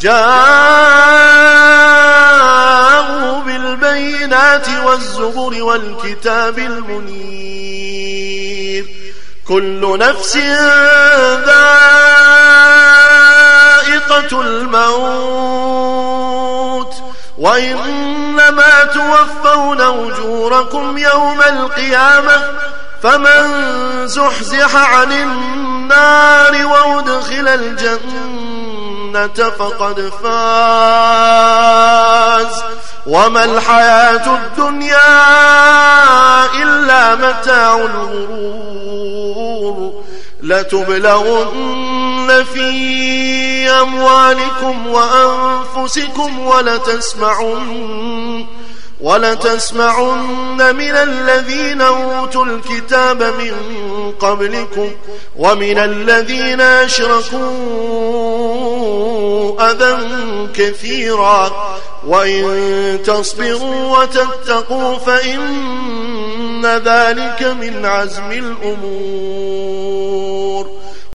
جاءوا بالبينات والزبر والكتاب المنير. كل نفس ذائقة الموت. وإنما توفون أجوركم يوم القيامة. فمن زحزح عن النار وأدخل الجنة فقد فاز. وما الحياة الدنيا إلا متاع الغرور. لتبلغن في أموالكم وأنفسكم ولتسمعن ولتسمعن من الذين أوتوا الكتاب من قبلكم ومن الذين أشركوا أذى كثيرا. وإن تصبروا وتتقوا فإن ذلك من عزم الأمور.